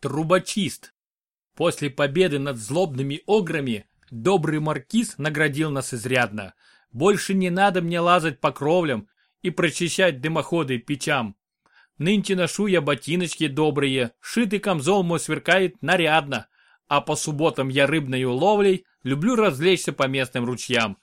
Трубочист. После победы над злобными ограми добрый маркиз наградил нас изрядно. Больше не надо мне лазать по кровлям и прочищать дымоходы печам. Нынче ношу я ботиночки добрые, шитый камзол мой сверкает нарядно, а по субботам я рыбною ловлей люблю развлечься по местным ручьям.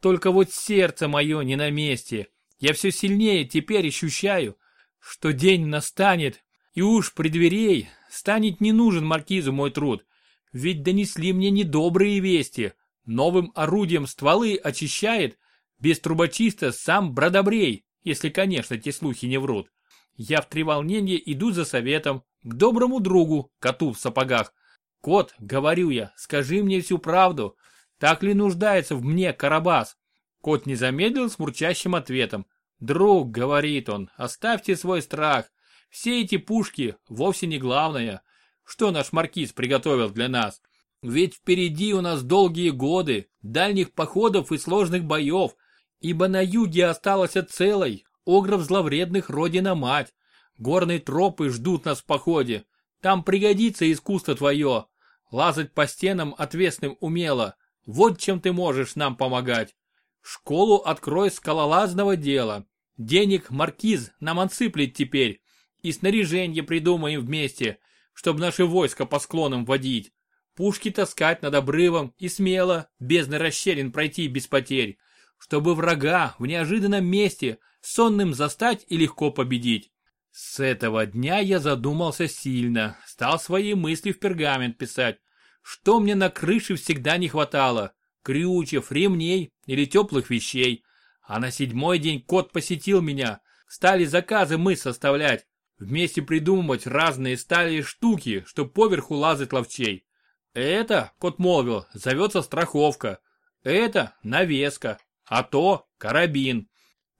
Только вот сердце мое не на месте. Я все сильнее теперь ощущаю, что день настанет, и уж при дверей станет не нужен маркизу мой труд. Ведь донесли мне недобрые вести. Новым орудием стволы очищает без трубочиста сам Бродобрей, если, конечно, те слухи не врут. Я в треволнении иду за советом к доброму другу, коту в сапогах. Кот, говорю я, скажи мне всю правду. Так ли нуждается в мне Карабас? Кот не замедлил с мурчащим ответом. Друг, говорит он, оставьте свой страх. Все эти пушки вовсе не главное. Что наш маркиз приготовил для нас? Ведь впереди у нас долгие годы, дальних походов и сложных боев, ибо на юге осталась целой, огров зловредных родина мать. Горные тропы ждут нас в походе. Там пригодится искусство твое. Лазать по стенам отвесным умело. Вот чем ты можешь нам помогать. Школу открой скалолазного дела. Денег маркиз нам отсыплет теперь. И снаряжение придумаем вместе, чтобы наше войско по склонам водить. Пушки таскать над обрывом и смело, без расщелин пройти без потерь. Чтобы врага в неожиданном месте сонным застать и легко победить. С этого дня я задумался сильно, стал свои мысли в пергамент писать. Что мне на крыше всегда не хватало? Крючев, ремней или теплых вещей. А на седьмой день кот посетил меня. Стали заказы мы составлять. Вместе придумывать разные стали штуки, чтоб поверху лазать ловчей. Это, кот молвил, зовется страховка. Это навеска. А то карабин.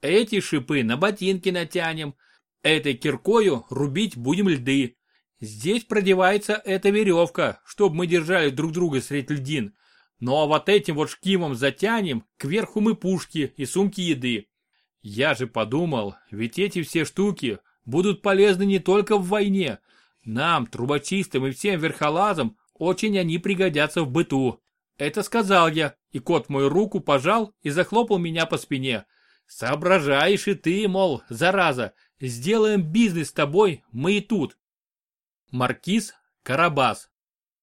Эти шипы на ботинки натянем, этой киркою рубить будем льды. Здесь продевается эта веревка, чтобы мы держали друг друга средь льдин. Ну а вот этим вот шкимом затянем, кверху мы пушки и сумки еды. Я же подумал, ведь эти все штуки будут полезны не только в войне. Нам, трубочистам и всем верхолазам, очень они пригодятся в быту. Это сказал я, и кот мою руку пожал и захлопал меня по спине. Соображаешь и ты, мол, зараза, сделаем бизнес с тобой, мы и тут. Маркиз Карабас.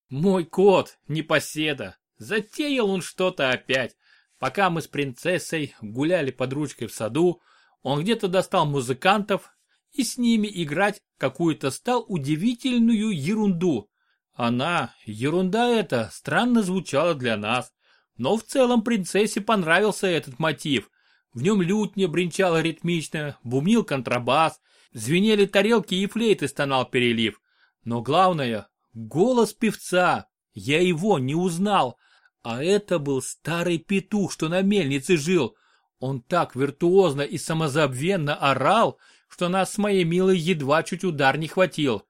Мой кот, непоседа, затеял он что-то опять. Пока мы с принцессой гуляли под ручкой в саду, он где-то достал музыкантов и с ними играть какую-то стал удивительную ерунду. Она, ерунда эта, странно звучала для нас, но в целом принцессе понравился этот мотив – в нем лютня бренчала ритмично, бумнил контрабас, звенели тарелки и флейты стонал перелив. Но главное, голос певца. Я его не узнал. А это был старый петух, что на мельнице жил. Он так виртуозно и самозабвенно орал, что нас с моей милой едва чуть удар не хватил.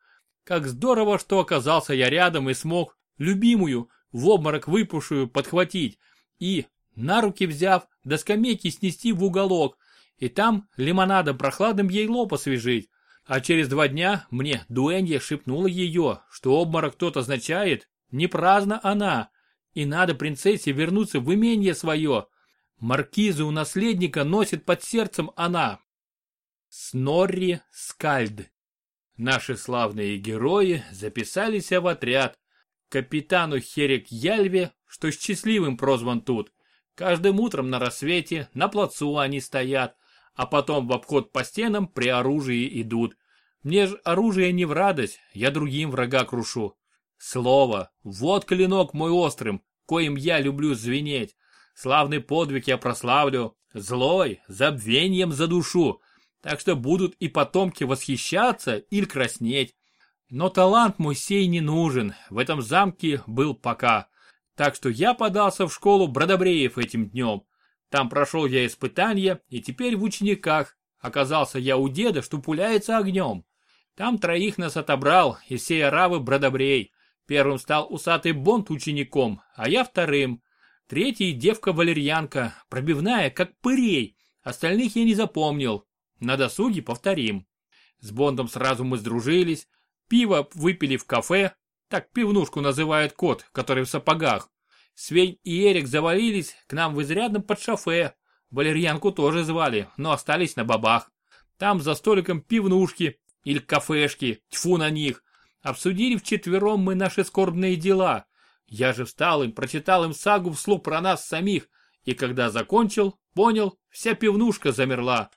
Как здорово, что оказался я рядом и смог любимую, в обморок выпавшую, подхватить и, на руки взяв, до скамейки снести в уголок, и там лимонадом прохладным ей лоб освежить. А через два дня мне дуэнья шепнула ее, что обморок тот означает, не праздна она, и надо принцессе вернуться в имение свое. Маркизу у наследника носит под сердцем она. Снорри Скальд. Наши славные герои записались в отряд. Капитану Херек Яльве, что счастливым прозван тут, Каждым утром на рассвете на плацу они стоят, а потом в обход по стенам при оружии идут. Мне ж оружие не в радость, я другим врага крушу. Слово, вот клинок мой острым, коим я люблю звенеть. Славный подвиг я прославлю, злой, забвением за душу. Так что будут и потомки восхищаться или краснеть. Но талант мой сей не нужен, в этом замке был пока. Так что я подался в школу Бродобреев этим днем. Там прошел я испытания, и теперь в учениках. Оказался я у деда, что пуляется огнем. Там троих нас отобрал из всей аравы Бродобрей. Первым стал усатый Бонд учеником, а я вторым. Третий девка-валерьянка, пробивная, как пырей. Остальных я не запомнил. На досуге повторим. С Бондом сразу мы сдружились. Пиво выпили в кафе, так пивнушку называет кот, который в сапогах. Свень и Эрик завалились к нам в изрядном подшофе. Валерьянку тоже звали, но остались на бабах. Там за столиком пивнушки или кафешки, тьфу на них. Обсудили вчетвером мы наши скорбные дела. Я же встал им, прочитал им сагу вслух про нас самих, и когда закончил, понял, вся пивнушка замерла.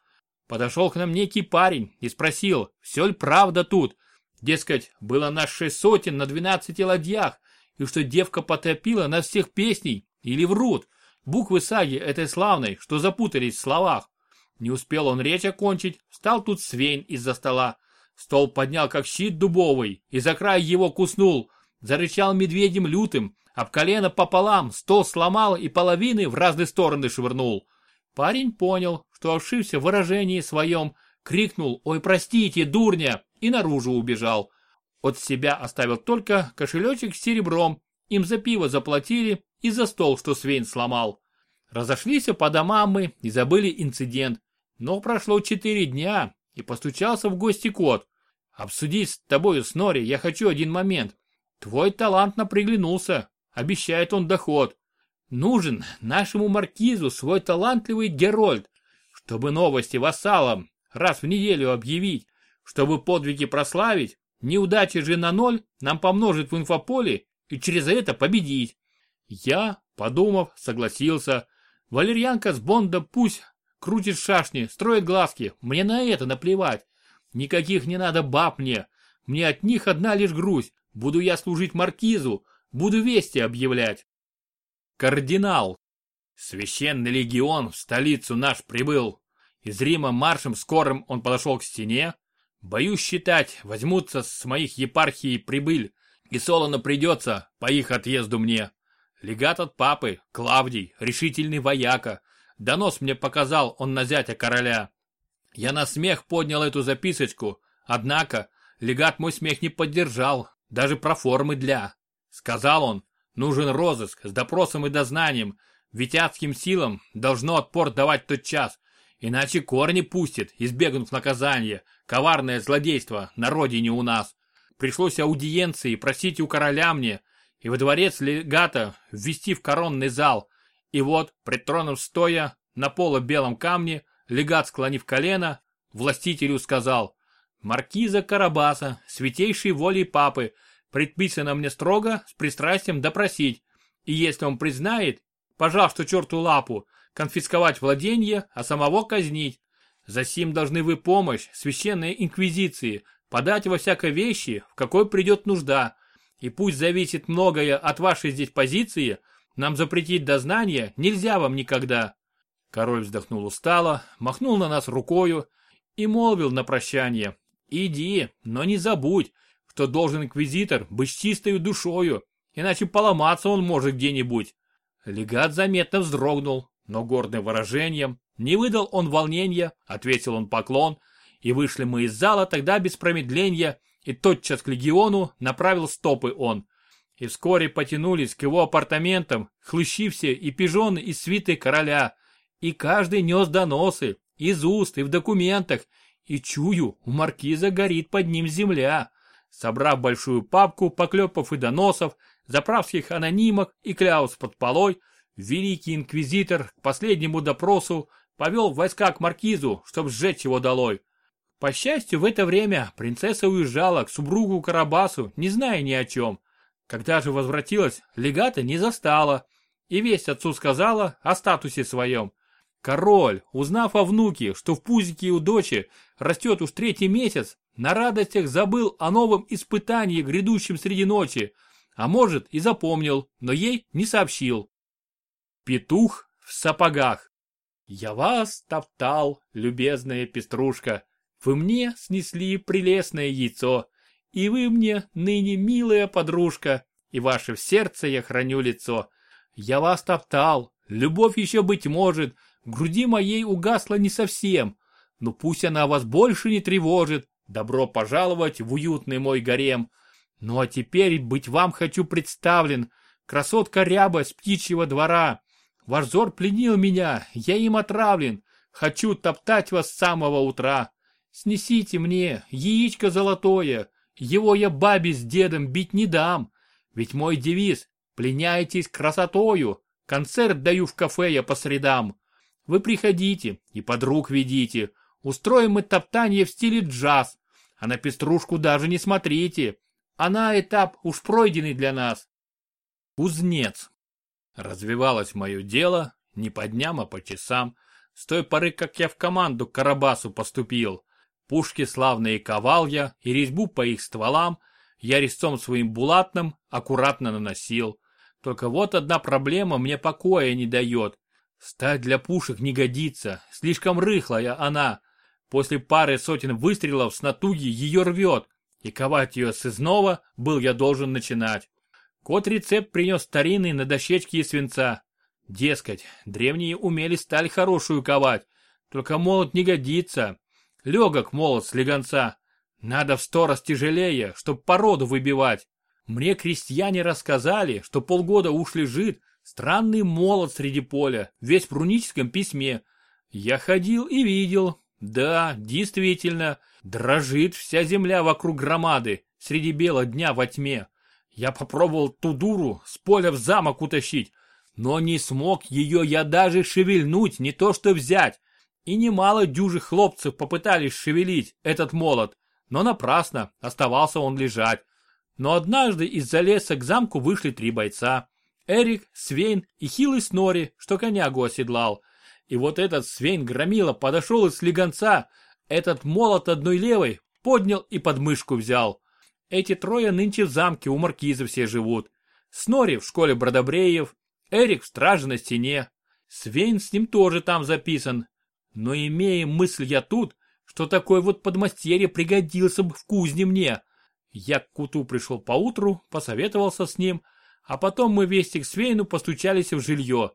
Подошел к нам некий парень и спросил, все ли правда тут. Дескать, было нас шесть сотен на двенадцати ладьях, и что девка потопила на всех песней, или врут. Буквы саги этой славной, что запутались в словах. Не успел он речь окончить, встал тут свень из-за стола. Стол поднял как щит дубовый, и за край его куснул. Зарычал медведем лютым, об колено пополам, стол сломал и половины в разные стороны швырнул. Парень понял, что ошибся в выражении своем, крикнул «Ой, простите, дурня!» и наружу убежал. От себя оставил только кошелечек с серебром. Им за пиво заплатили и за стол, что Свейн сломал. Разошлись по домам мы и забыли инцидент. Но прошло четыре дня, и постучался в гости кот. Обсудить с тобою, Снори, я хочу один момент. Твой талант наприглянулся, обещает он доход. Нужен нашему маркизу свой талантливый Герольд, чтобы новости вассалам раз в неделю объявить, чтобы подвиги прославить, Неудачи же на ноль нам помножит в инфополе и через это победить. Я, подумав, согласился. Валерьянка с Бонда пусть крутит шашни, строит глазки. Мне на это наплевать. Никаких не надо баб мне. Мне от них одна лишь грусть. Буду я служить маркизу, буду вести объявлять. Кардинал. Священный легион в столицу наш прибыл. Из Рима маршем скорым он подошел к стене, Боюсь считать, возьмутся с моих епархий прибыль, и солоно придется по их отъезду мне. Легат от папы, Клавдий, решительный вояка. Донос мне показал он на зятя короля. Я на смех поднял эту записочку, однако легат мой смех не поддержал, даже про формы для. Сказал он, нужен розыск с допросом и дознанием, витятским силам должно отпор давать тот час, иначе корни пустит, избегнув наказания, Коварное злодейство на родине у нас. Пришлось аудиенции просить у короля мне и во дворец легата ввести в коронный зал. И вот, пред троном стоя, на поло-белом камне, легат склонив колено, властителю сказал, «Маркиза Карабаса, святейшей волей папы, предписано мне строго с пристрастием допросить, и если он признает, пожалуйста, черту лапу, конфисковать владение, а самого казнить. Засим должны вы помощь, священной инквизиции, подать во всякой вещи, в какой придет нужда. И пусть зависит многое от вашей здесь позиции, нам запретить дознание нельзя вам никогда. Король вздохнул устало, махнул на нас рукою и молвил на прощание. Иди, но не забудь, что должен инквизитор быть чистой душою, иначе поломаться он может где-нибудь. Легат заметно вздрогнул, но гордым выражением, не выдал он волнения, ответил он поклон, и вышли мы из зала тогда без промедления, и тотчас к легиону направил стопы он. И вскоре потянулись к его апартаментам хлыщи все и пижоны из свиты короля, и каждый нес доносы, из уст и в документах, и чую, у маркиза горит под ним земля. Собрав большую папку поклепов и доносов, заправских анонимок и кляус под полой, великий инквизитор к последнему допросу повел войска к маркизу, чтобы сжечь его долой. По счастью, в это время принцесса уезжала к супругу Карабасу, не зная ни о чем. Когда же возвратилась, легата не застала, и весть отцу сказала о статусе своем. Король, узнав о внуке, что в пузике у дочи растет уж третий месяц, на радостях забыл о новом испытании, грядущем среди ночи, а может и запомнил, но ей не сообщил. Петух в сапогах. Я вас топтал, любезная пеструшка, вы мне снесли прелестное яйцо, и вы мне ныне милая подружка, и ваше в сердце я храню лицо. Я вас топтал, любовь еще быть может, груди моей угасла не совсем, но пусть она вас больше не тревожит, добро пожаловать в уютный мой гарем. Ну а теперь быть вам хочу представлен, красотка ряба с птичьего двора, Ваш взор пленил меня, я им отравлен. Хочу топтать вас с самого утра. Снесите мне яичко золотое, Его я бабе с дедом бить не дам. Ведь мой девиз «Пленяйтесь красотою». Концерт даю в кафе я по средам. Вы приходите и подруг ведите. Устроим мы топтание в стиле джаз. А на пеструшку даже не смотрите. Она этап уж пройденный для нас. Кузнец. Развивалось мое дело не по дням, а по часам. С той поры, как я в команду к Карабасу поступил. Пушки славные ковал я, и резьбу по их стволам я резцом своим булатным аккуратно наносил. Только вот одна проблема мне покоя не дает. Сталь для пушек не годится, слишком рыхлая она. После пары сотен выстрелов с натуги ее рвет, и ковать ее с изного был я должен начинать. Кот рецепт принес старинный на дощечке из свинца. Дескать, древние умели сталь хорошую ковать, только молот не годится. Легок молот с легонца. Надо в сто раз тяжелее, чтоб породу выбивать. Мне крестьяне рассказали, что полгода уж лежит странный молот среди поля, весь в руническом письме. Я ходил и видел. Да, действительно, дрожит вся земля вокруг громады, среди бела дня во тьме. Я попробовал ту дуру с поля в замок утащить, но не смог ее я даже шевельнуть, не то что взять. И немало дюжих хлопцев попытались шевелить этот молот, но напрасно, оставался он лежать. Но однажды из-за леса к замку вышли три бойца. Эрик, Свейн и хилый Снори, что конягу оседлал. И вот этот Свейн Громила подошел из слегонца, этот молот одной левой поднял и под мышку взял. Эти трое нынче в замке у маркиза все живут. Снори в школе Бродобреев, Эрик в страже на стене. Свейн с ним тоже там записан. Но имея мысль я тут, что такой вот подмастерье пригодился бы в кузне мне. Я к Куту пришел поутру, посоветовался с ним, а потом мы вместе к Свейну постучались в жилье.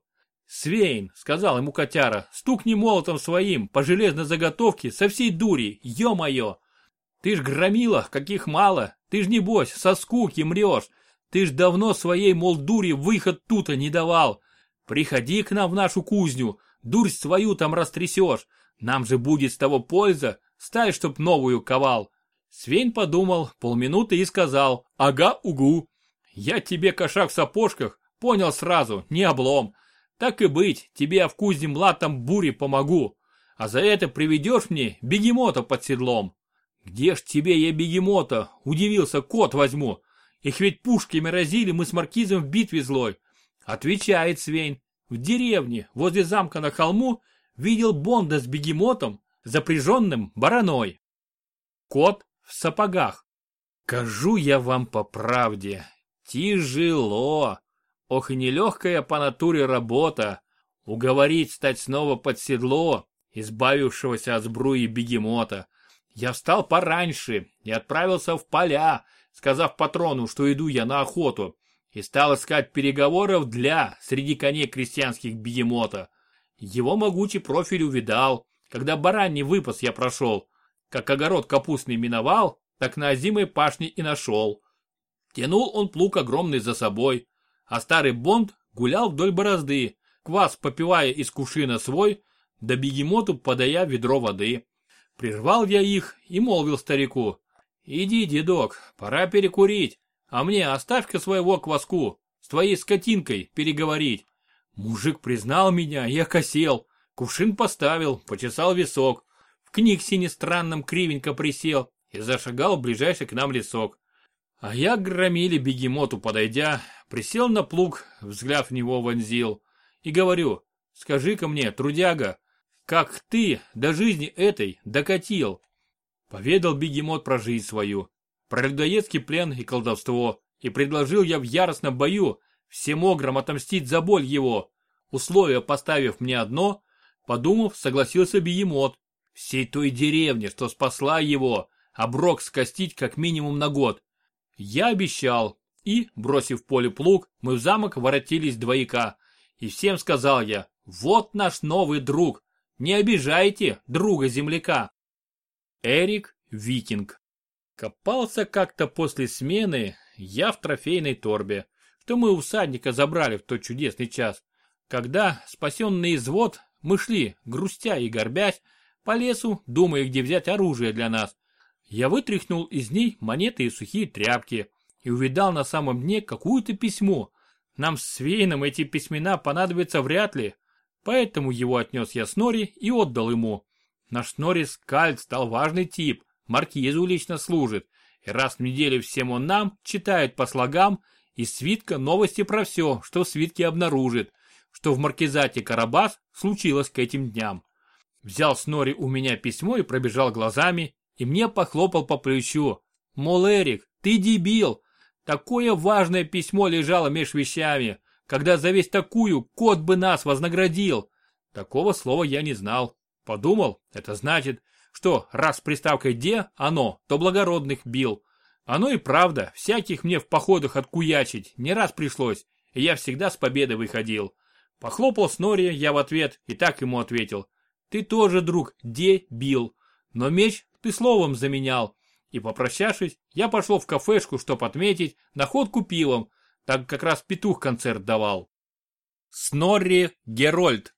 «Свейн», — сказал ему котяра, — «стукни молотом своим по железной заготовке со всей дури, ё-моё! Ты ж громила, каких мало, ты ж небось со скуки мрешь, ты ж давно своей, мол, дури выход тута не давал. Приходи к нам в нашу кузню, дурь свою там растрясешь, нам же будет с того польза, сталь, чтоб новую ковал». Свейн подумал полминуты и сказал «Ага, угу». Я тебе, кошак в сапожках, понял сразу, не облом. Так и быть, тебе я в кузне млатом бури помогу. А за это приведешь мне бегемота под седлом. Где ж тебе я бегемота, удивился, кот возьму. Их ведь пушками разили мы с маркизом в битве злой. Отвечает Свейн. В деревне, возле замка на холму, видел Бонда с бегемотом, запряженным бараной. Кот в сапогах. Кажу я вам по правде, Тяжело. Ох и нелегкая по натуре работа. Уговорить стать снова под седло, избавившегося от сбруи бегемота. Я встал пораньше и отправился в поля, сказав патрону, что иду я на охоту, и стал искать переговоров для среди коней крестьянских бегемота. Его могучий профиль увидал, когда бараний выпас я прошел. Как огород капустный миновал, так на озимой пашне и нашел. Тянул он плуг огромный за собой, а старый Бонд гулял вдоль борозды, квас попивая из кувшина свой, да бегемоту подая ведро воды. Прервал я их и молвил старику, «Иди, дедок, пора перекурить, а мне оставь-ка своего кваску, с твоей скотинкой переговорить». Мужик признал меня, я косел, кувшин поставил, почесал висок, в книг синестранном кривенько присел и зашагал в ближайший к нам лесок. А я к громиле бегемоту подойдя, присел на плуг, взгляд в него вонзил, и говорю, скажи-ка мне, трудяга, как ты до жизни этой докатил? Поведал бегемот про жизнь свою, про людоедский плен и колдовство, и предложил я в яростном бою всем огром отомстить за боль его. Условие поставив мне одно, подумав, согласился бегемот. Всей той деревне, что спасла его, оброк скостить как минимум на год. Я обещал, и, бросив в поле плуг, мы в замок воротились двояка. И всем сказал я, вот наш новый друг, не обижайте друга-земляка. Эрик Викинг. Копался как-то после смены я в трофейной торбе, что мы у всадника забрали в тот чудесный час, когда, спасенный извод, мы шли, грустя и горбясь, по лесу, думая, где взять оружие для нас. Я вытряхнул из ней монеты и сухие тряпки и увидал на самом дне какое-то письмо. Нам с Свейном эти письмена понадобятся вряд ли, поэтому его отнес я Снори и отдал ему. Наш Снори Скальд стал важный тип, маркизу лично служит, и раз в неделю всем он нам читает по слогам из свитка новости про все, что в свитке обнаружит, что в маркизате Карабас случилось к этим дням. Взял Снори у меня письмо и пробежал глазами, и мне похлопал по плечу. Мол, Эрик, ты дебил, Такое важное письмо лежало меж вещами, когда за весь такую кот бы нас вознаградил. Такого слова я не знал. Подумал, это значит, что раз с приставкой «де» оно, то благородных бил. Оно и правда, всяких мне в походах откуячить не раз пришлось, и я всегда с победой выходил. Похлопал Снори я в ответ и так ему ответил. Ты тоже, друг, де бил, но меч ты словом заменял. И попрощавшись, я пошел в кафешку, чтоб отметить находку пивом, так как раз петух концерт давал. Снорри Герольд.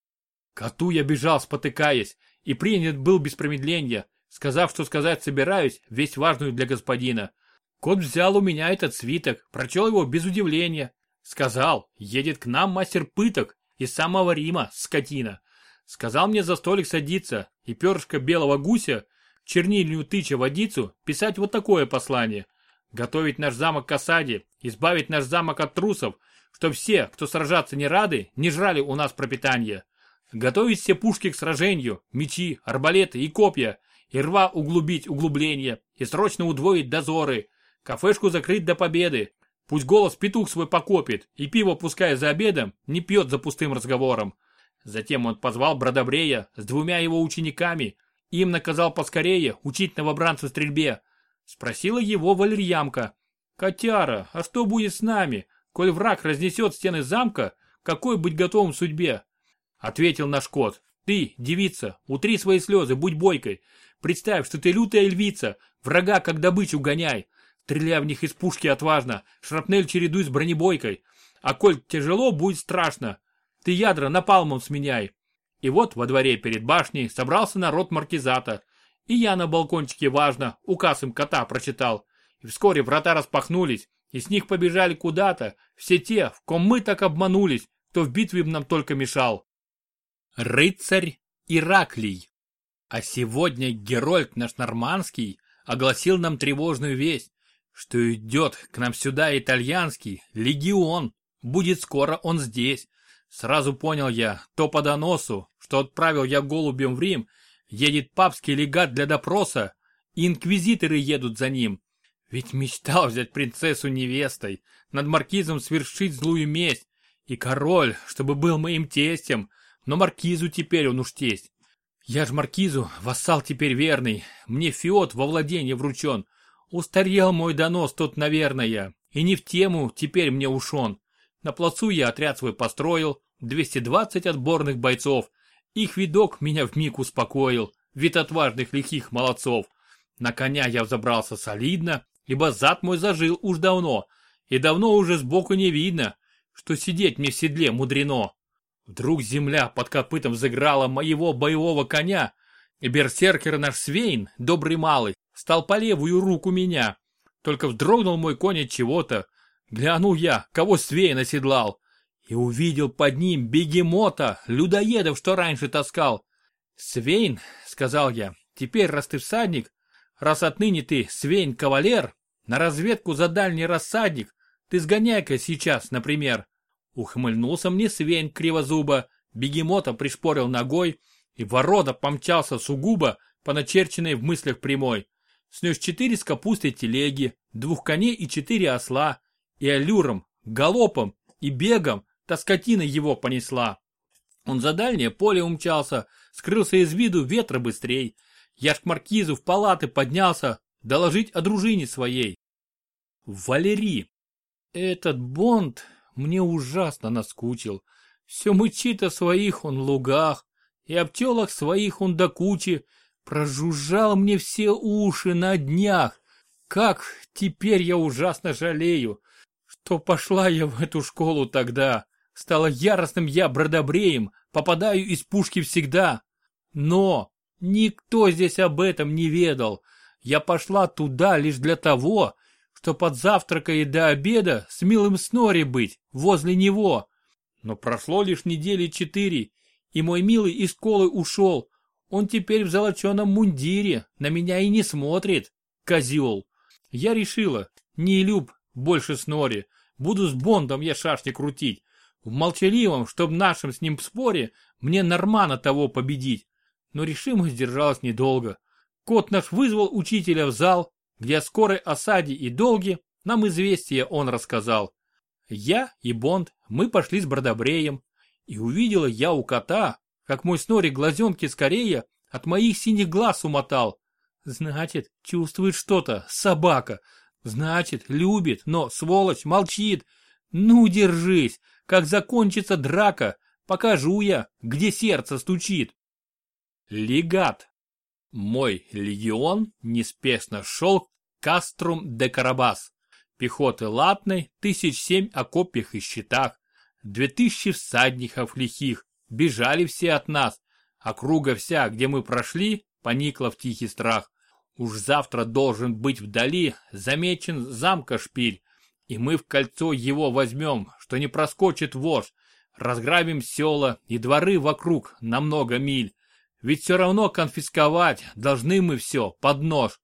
Коту я бежал, спотыкаясь, и принят был без промедления, сказав, что сказать собираюсь, весь важную для господина. Кот взял у меня этот свиток, прочел его без удивления. Сказал, едет к нам мастер пыток из самого Рима, скотина. Сказал мне за столик садиться, и перышко белого гуся чернильную тыча водицу, писать вот такое послание. Готовить наш замок к осаде, избавить наш замок от трусов, чтоб все, кто сражаться не рады, не жрали у нас пропитание. Готовить все пушки к сражению, мечи, арбалеты и копья, и рва углубить углубление, и срочно удвоить дозоры, кафешку закрыть до победы. Пусть голос петух свой покопит, и пиво пускай за обедом не пьет за пустым разговором. Затем он позвал Бродобрея с двумя его учениками, им наказал поскорее учить новобранцу стрельбе. Спросила его валерьямка. «Котяра, а что будет с нами, коль враг разнесет стены замка, какой быть готовым судьбе?» Ответил наш кот. «Ты, девица, утри свои слезы, будь бойкой. Представь, что ты лютая львица, врага как добычу гоняй. Стреляй в них из пушки отважно, шрапнель чередуй с бронебойкой. А коль тяжело, будет страшно. Ты ядра напалмом сменяй. И вот во дворе перед башней собрался народ маркизата. И я на балкончике важно, указ им кота прочитал. И вскоре врата распахнулись, и с них побежали куда-то все те, в ком мы так обманулись, кто в битве нам только мешал. Рыцарь Ираклий. А сегодня Герольд наш нормандский огласил нам тревожную весть, что идет к нам сюда итальянский легион. Будет скоро он здесь. Сразу понял я, то по доносу, что отправил я голубем в Рим, едет папский легат для допроса, инквизиторы едут за ним. Ведь мечтал взять принцессу невестой, над маркизом свершить злую месть, и король, чтобы был моим тестем, но маркизу теперь он уж тесть. Я ж маркизу, вассал теперь верный, мне фиот во владение вручен. Устарел мой донос тут, наверное, и не в тему теперь мне уж он. На плацу я отряд свой построил, 220 отборных бойцов. Их видок меня вмиг успокоил, вид отважных лихих молодцов. На коня я взобрался солидно, ибо зад мой зажил уж давно, и давно уже сбоку не видно, что сидеть мне в седле мудрено. Вдруг земля под копытом заграла моего боевого коня, и берсеркер наш Свейн, добрый малый, стал по левую руку меня. Только вздрогнул мой конь от чего-то, Глянул я, кого Свей наседлал, и увидел под ним бегемота, людоедов, что раньше таскал. «Свейн», — сказал я, — «теперь, раз ты всадник, раз отныне ты Свейн-кавалер, на разведку за дальний рассадник, ты сгоняй-ка сейчас, например». Ухмыльнулся мне Свейн кривозуба, бегемота пришпорил ногой, и ворота помчался сугубо по начерченной в мыслях прямой. Снес четыре с капустой телеги, двух коней и четыре осла, и аллюром, галопом и бегом та скотина его понесла. Он за дальнее поле умчался, скрылся из виду ветра быстрей. Я ж к маркизу в палаты поднялся, доложить о дружине своей. Валерий, этот Бонд мне ужасно наскучил. Все мычит о своих он лугах, и о пчелах своих он до кучи, прожужжал мне все уши на днях. Как теперь я ужасно жалею, что пошла я в эту школу тогда. Стала яростным я бродобреем, попадаю из пушки всегда. Но никто здесь об этом не ведал. Я пошла туда лишь для того, что под завтракой и до обеда с милым Снори быть, возле него. Но прошло лишь недели четыре, и мой милый из школы ушел. Он теперь в золоченом мундире, на меня и не смотрит. Козел. Я решила, не люб больше Снори, буду с Бондом я шашни крутить. В молчаливом, чтоб нашем с ним споре, мне нормально того победить. Но решимость держалась недолго. Кот наш вызвал учителя в зал, где о скорой осаде и долге нам известие он рассказал. Я и Бонд, мы пошли с Бродобреем, и увидела я у кота, как мой снори глазенки скорее от моих синих глаз умотал. Значит, чувствует что-то, собака. Значит, любит, но, сволочь, молчит. Ну, держись, как закончится драка, покажу я, где сердце стучит. Легат. Мой легион неспешно шел к Каструм де Карабас. Пехоты латной, тысяч семь окопьях и щитах, две тысячи всадников лихих, бежали все от нас. Округа вся, где мы прошли, поникла в тихий страх. Уж завтра должен быть вдали замечен замка шпиль, и мы в кольцо его возьмем, что не проскочит вождь. Разграбим села и дворы вокруг на много миль. Ведь все равно конфисковать должны мы все под нож.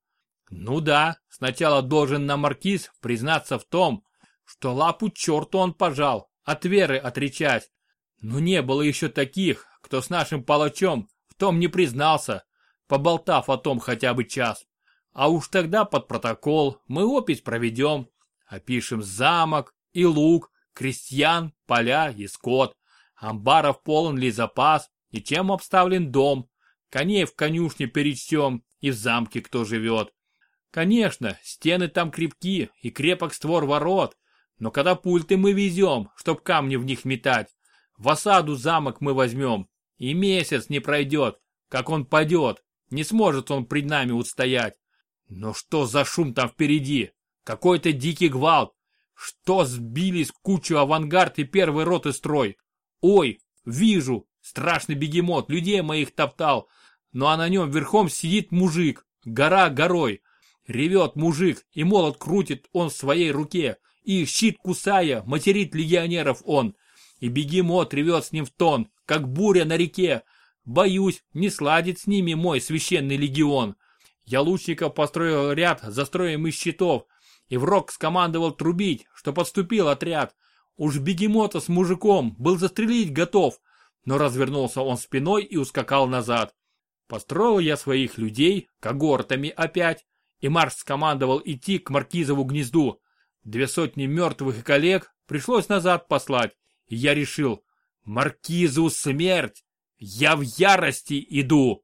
Ну да, сначала должен на маркиз признаться в том, что лапу черту он пожал, от веры отречась. Но не было еще таких, кто с нашим палачом в том не признался, поболтав о том хотя бы час. А уж тогда под протокол мы опись проведем, опишем замок и луг, крестьян, поля и скот, амбаров полон ли запас, и чем обставлен дом, коней в конюшне перечтем и в замке кто живет. Конечно, стены там крепки и крепок створ ворот, но когда пульты мы везем, чтоб камни в них метать, в осаду замок мы возьмем, и месяц не пройдет, как он падет, не сможет он пред нами устоять. Но что за шум там впереди? Какой-то дикий гвалт. Что сбились кучу авангард и первый роты строй? Ой, вижу, страшный бегемот, людей моих топтал, ну а на нем верхом сидит мужик, гора горой. Ревет мужик, и молот крутит он в своей руке, и щит кусая, материт легионеров он. И бегемот ревет с ним в тон, как буря на реке. Боюсь, не сладит с ними мой священный легион. Я лучников построил ряд за строем из щитов, и Враг скомандовал трубить, что подступил отряд. Уж бегемота с мужиком был застрелить готов, но развернулся он спиной и ускакал назад. Построил я своих людей, когортами опять, и Марш скомандовал идти к Маркизову гнезду. Две сотни мертвых коллег пришлось назад послать, и я решил, Маркизу смерть! Я в ярости иду!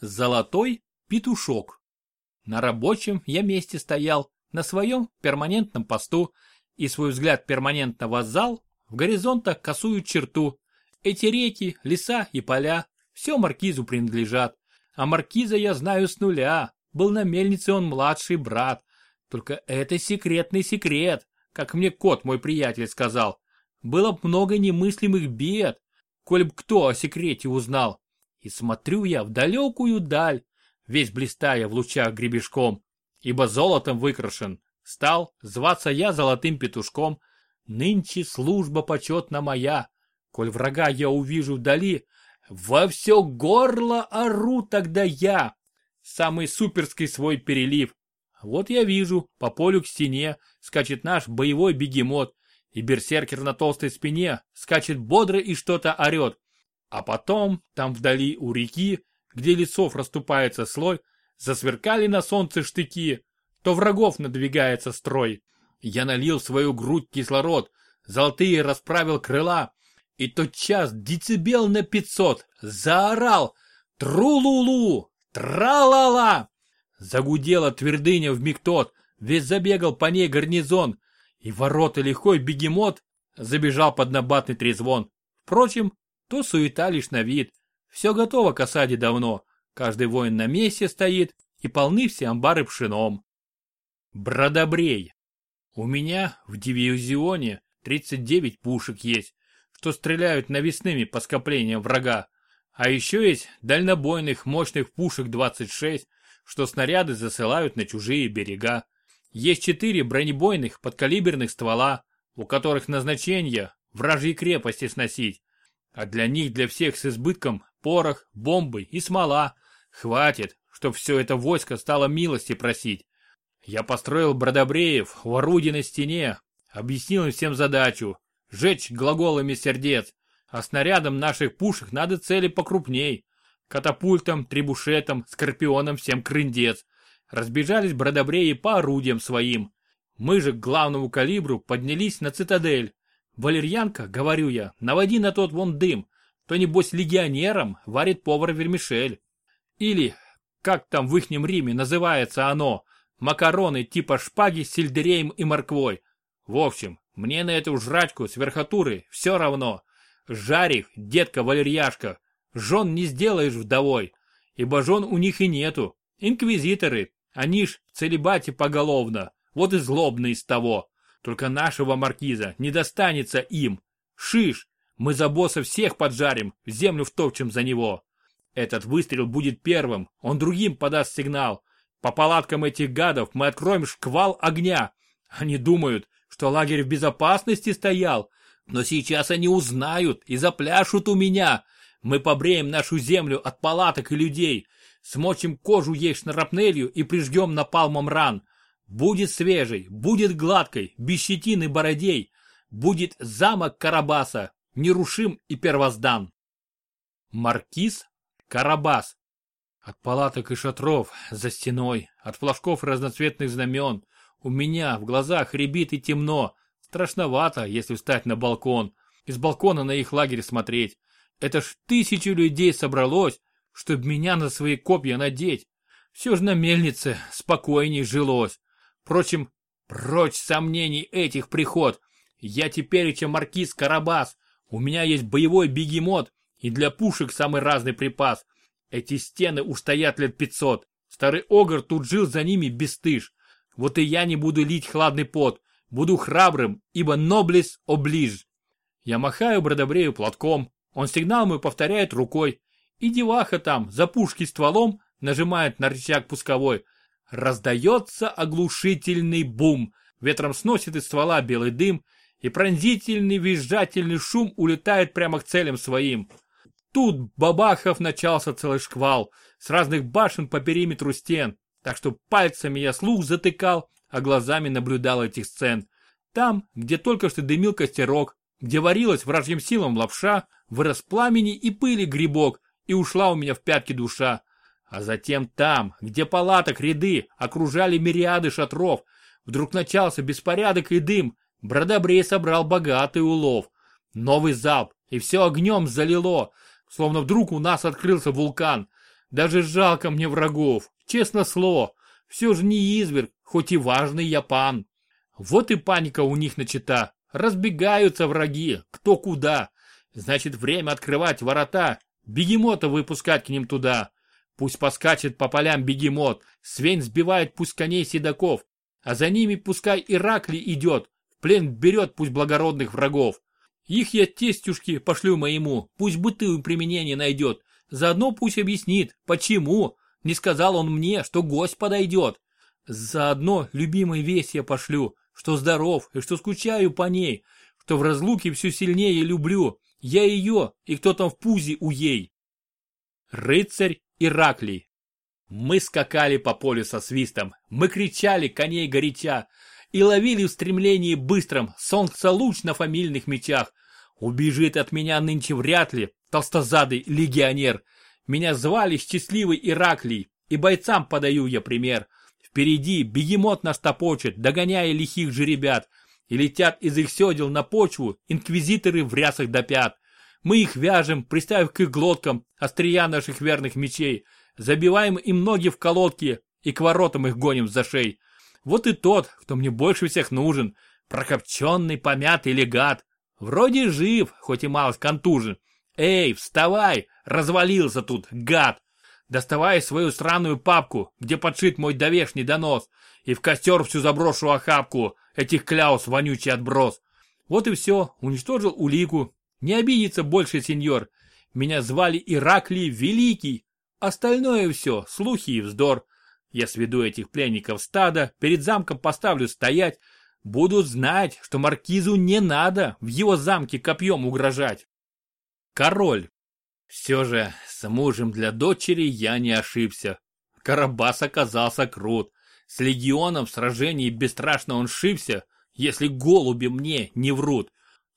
Золотой петушок. На рабочем я месте стоял, на своем перманентном посту, и свой взгляд перманентно воззал в горизонтах косую черту. Эти реки, леса и поля, все маркизу принадлежат. А маркиза я знаю с нуля, был на мельнице он младший брат. Только это секретный секрет, как мне кот мой приятель сказал. Было много немыслимых бед, коль б кто о секрете узнал. И смотрю я в далекую даль, весь блистая в лучах гребешком, ибо золотом выкрашен. Стал зваться я золотым петушком. Нынче служба почетна моя. Коль врага я увижу вдали, во все горло ору тогда я. Самый суперский свой перелив. Вот я вижу, по полю к стене скачет наш боевой бегемот, и берсеркер на толстой спине скачет бодро и что-то орет. А потом, там вдали у реки, где лесов расступается слой, засверкали на солнце штыки, то врагов надвигается строй. Я налил в свою грудь кислород, золотые расправил крыла, и тот час децибел на пятьсот заорал «Тру-лу-лу! Тра-ла-ла!» Загудела твердыня в миг тот, весь забегал по ней гарнизон, и ворота лихой бегемот забежал под набатный трезвон. Впрочем, то суета лишь на вид. Все готово к осаде давно. Каждый воин на месте стоит, и полны все амбары пшеном. Бродобрей. У меня в дивизионе 39 пушек есть, что стреляют навесными по скоплениям врага. А еще есть дальнобойных мощных пушек 26, что снаряды засылают на чужие берега. Есть четыре бронебойных подкалиберных ствола, у которых назначение вражьи крепости сносить. А для них, для всех с избытком, порох, бомбы и смола. Хватит, чтоб все это войско стало милости просить. Я построил Бродобреев в орудии на стене, объяснил им всем задачу – жечь глаголами сердец, а снарядом наших пушек надо цели покрупней. Катапультом, трибушетом, скорпионом всем крындец. Разбежались бродобреи по орудиям своим. Мы же к главному калибру поднялись на цитадель. Валерьянка, говорю я, наводи на тот вон дым, то небось легионерам варит повар вермишель. Или, как там в ихнем Риме называется оно, макароны типа шпаги с сельдереем и морквой. В общем, мне на эту жрачку с верхотуры все равно. Жарих, детка валерьяшка, жен не сделаешь вдовой, ибо жен у них и нету. Инквизиторы, они ж в целебате поголовно, вот и злобно из того. Только нашего маркиза не достанется им. Шиш, мы за босса всех поджарим, в землю втопчем за него. Этот выстрел будет первым, он другим подаст сигнал. По палаткам этих гадов мы откроем шквал огня. Они думают, что лагерь в безопасности стоял, но сейчас они узнают и запляшут у меня. Мы побреем нашу землю от палаток и людей, смочим кожу ей шнарапнелью и прижгем напалмом ран. Будет свежей, будет гладкой, без щетины бородей. Будет замок Карабаса, нерушим и первоздан. Маркиз Карабас. От палаток и шатров, за стеной, от флажков разноцветных знамен. У меня в глазах рябит и темно. Страшновато, если встать на балкон. Из балкона на их лагерь смотреть. Это ж тысячу людей собралось, чтобы меня на свои копья надеть. Все же на мельнице спокойней жилось. Впрочем, прочь сомнений этих приход. Я теперь чем маркиз Карабас. У меня есть боевой бегемот и для пушек самый разный припас. Эти стены устоят лет пятьсот. Старый огр тут жил за ними бесстыж. Вот и я не буду лить хладный пот. Буду храбрым, ибо ноблес оближ. Я махаю Бродобрею платком. Он сигнал мой повторяет рукой. И деваха там, за пушки стволом, нажимает на рычаг пусковой. Раздается оглушительный бум. Ветром сносит из ствола белый дым, и пронзительный визжательный шум улетает прямо к целям своим. Тут бабахов начался целый шквал, с разных башен по периметру стен, так что пальцами я слух затыкал, а глазами наблюдал этих сцен. Там, где только что дымил костерок, где варилась вражьим силам лапша, вырос пламени и пыли грибок, и ушла у меня в пятки душа. А затем там, где палаток ряды окружали мириады шатров, вдруг начался беспорядок и дым, Бродобрей собрал богатый улов. Новый залп, и все огнем залило, словно вдруг у нас открылся вулкан. Даже жалко мне врагов, честно слово, все же не изверг, хоть и важный япан. Вот и паника у них начата. Разбегаются враги, кто куда. Значит, время открывать ворота, бегемота выпускать к ним туда. Пусть поскачет по полям бегемот, свень сбивает пусть коней седаков, а за ними пускай Иракли идет, в плен берет пусть благородных врагов. Их я тестюшки пошлю моему, пусть бытовым применение найдет. Заодно пусть объяснит, почему. Не сказал он мне, что гость подойдет. Заодно любимой весть я пошлю, что здоров и что скучаю по ней, что в разлуке все сильнее люблю. Я ее и кто там в пузе у ей. Рыцарь Ираклий. Мы скакали по полю со свистом, мы кричали коней горяча, и ловили в стремлении быстром солнце луч на фамильных мечах. Убежит от меня нынче вряд ли толстозадый легионер. Меня звали счастливый Ираклий, и бойцам подаю я пример. Впереди бегемот нас топочет, догоняя лихих же ребят, и летят из их седел на почву инквизиторы в рясах до пят. Мы их вяжем, приставив к их глоткам острия наших верных мечей, забиваем им ноги в колодки и к воротам их гоним за шеи. Вот и тот, кто мне больше всех нужен, прокопченный, помятый легат. Вроде жив, хоть и малость контужен. Эй, вставай, развалился тут, гад. Доставай свою сраную папку, где подшит мой довешний донос, и в костер всю заброшу охапку, этих кляус вонючий отброс. Вот и все, уничтожил улику. Не обидится больше, сеньор. Меня звали Ираклий Великий. Остальное все, слухи и вздор. Я сведу этих пленников в стадо, перед замком поставлю стоять, будут знать, что маркизу не надо в его замке копьем угрожать. Король. Все же с мужем для дочери я не ошибся. Карабас оказался крут. С легионом в сражении бесстрашно он шибся, если голуби мне не врут.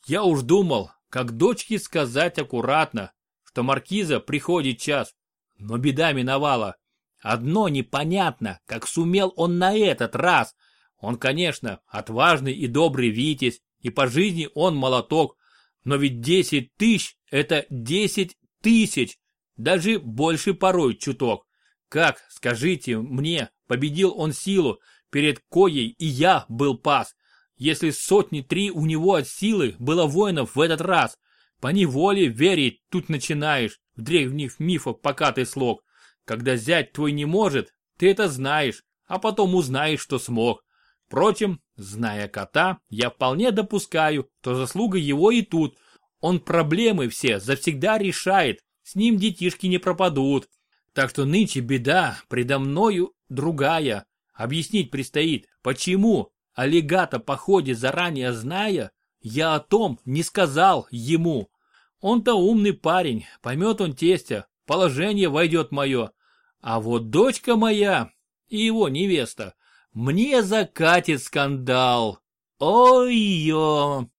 Я уж думал, как дочке сказать аккуратно, что маркиза приходит час. Но беда миновала. Одно непонятно, как сумел он на этот раз. Он, конечно, отважный и добрый Витязь, и по жизни он молоток, но ведь десять тысяч – это десять тысяч, даже больше порой чуток. Как, скажите мне, победил он силу, перед коей и я был пас, если сотни три у него от силы было воинов в этот раз? По неволе верить тут начинаешь, в древних мифах покатый слог. Когда зять твой не может, ты это знаешь, а потом узнаешь, что смог. Впрочем, зная кота, я вполне допускаю, что заслуга его и тут. Он проблемы все завсегда решает, с ним детишки не пропадут. Так что нынче беда предо мною другая. Объяснить предстоит, почему, о легато походе заранее зная, я о том не сказал ему. Он-то умный парень, поймет он тестя, положение войдет мое. А вот дочка моя и его невеста мне закатит скандал. Ой-ё!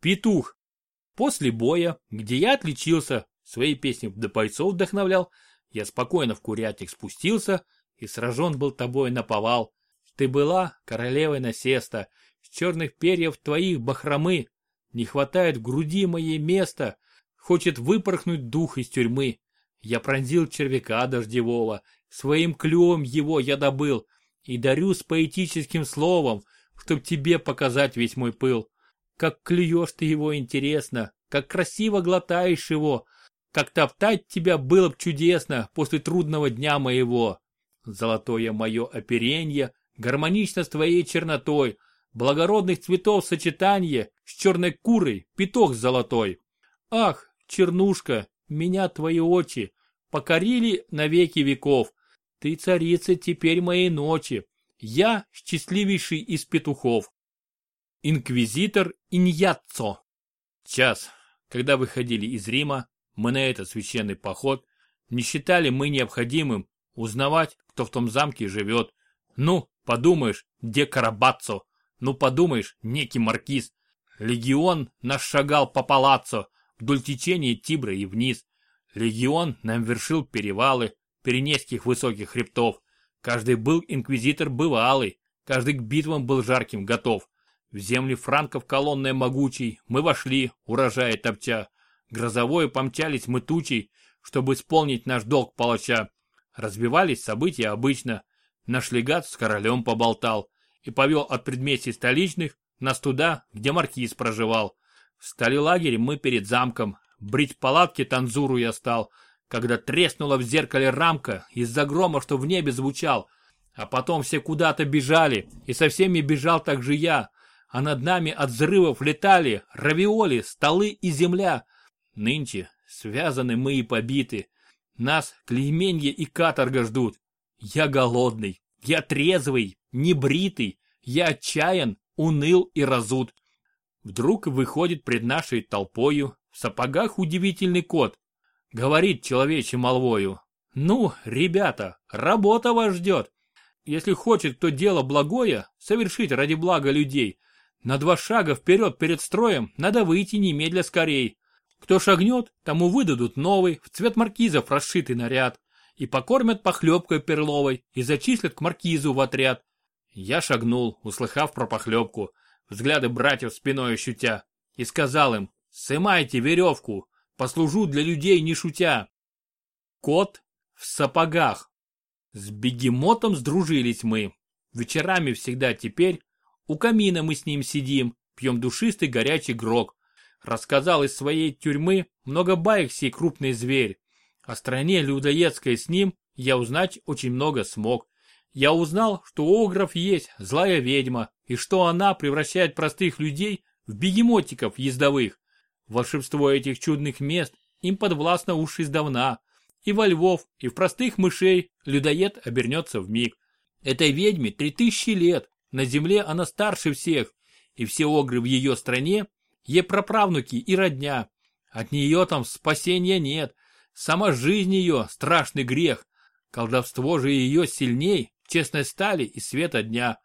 Петух. После боя, где я отличился, свои песни до бойцов вдохновлял, я спокойно в курятник спустился и сражен был тобой наповал. Ты была королевой насеста, с черных перьев твоих бахромы. Не хватает в груди моей места, хочет выпорхнуть дух из тюрьмы. Я пронзил червяка дождевого, своим клювом его я добыл, и дарю с поэтическим словом, чтоб тебе показать весь мой пыл. Как клюешь ты его интересно, как красиво глотаешь его, как топтать тебя было б чудесно после трудного дня моего. Золотое мое оперенье, гармонично с твоей чернотой, благородных цветов сочетание с черной курой, пяток золотой. Ах, чернушка, меня твои очи покорили навеки веков. Ты царица теперь моей ночи, я счастливейший из петухов. Инквизитор Иньяццо. Час, когда выходили из Рима, мы на этот священный поход, не считали мы необходимым узнавать, кто в том замке живет. Ну, Подумаешь, где Карабаццо? Ну подумаешь, некий маркиз. Легион наш шагал по палаццо, вдоль течения Тибра и вниз. Легион нам вершил перевалы, перенеских высоких хребтов. Каждый был инквизитор бывалый, каждый к битвам был жарким готов. В земли франков колонная могучей мы вошли, урожая топча. Грозовое помчались мы тучей, чтобы исполнить наш долг палача. Разбивались события обычно, Наш легат с королем поболтал и повел от предместий столичных нас туда, где маркиз проживал. Стали лагерем мы перед замком, брить палатки танзуру я стал, когда треснула в зеркале рамка из-за грома, что в небе звучал, а потом все куда-то бежали, и со всеми бежал также я, а над нами от взрывов летали равиоли, столы и земля. Нынче связаны мы и побиты, нас клейменье и каторга ждут, я голодный, я трезвый, небритый, я отчаян, уныл и разут. Вдруг выходит пред нашей толпою в сапогах удивительный кот. Говорит человече молвою. Ну, ребята, работа вас ждет. Если хочет кто дело благое, совершить ради блага людей, на два шага вперед перед строем надо выйти немедля скорей. Кто шагнет, тому выдадут новый, в цвет маркизов расшитый наряд и покормят похлебкой перловой и зачислят к маркизу в отряд. Я шагнул, услыхав про похлебку, взгляды братьев спиной ощутя, и сказал им, «Сымайте веревку, послужу для людей не шутя». Кот в сапогах. С бегемотом сдружились мы. Вечерами всегда теперь у камина мы с ним сидим, пьем душистый горячий грог. Рассказал из своей тюрьмы много баек сей крупный зверь. О стране людоедской с ним я узнать очень много смог. Я узнал, что у огров есть злая ведьма, и что она превращает простых людей в бегемотиков ездовых. Волшебство этих чудных мест им подвластно уж издавна. И во львов, и в простых мышей людоед обернется в миг. Этой ведьме три тысячи лет, на земле она старше всех, и все огры в ее стране, ей праправнуки и родня. От нее там спасения нет, сама жизнь ее страшный грех, колдовство же ее сильней, честной стали и света дня.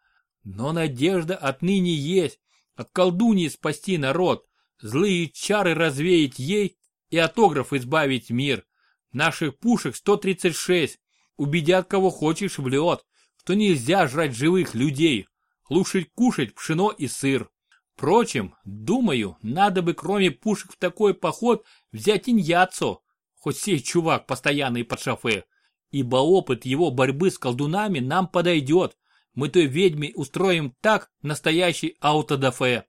Но надежда отныне есть, от колдуньи спасти народ, злые чары развеять ей и автограф избавить мир. Наших пушек 136, убедят кого хочешь в лед, что нельзя жрать живых людей, лучше кушать пшено и сыр. Впрочем, думаю, надо бы кроме пушек в такой поход взять иньяцо, хоть сей чувак постоянный под шофе, ибо опыт его борьбы с колдунами нам подойдет. Мы той ведьме устроим так настоящий аутодафе.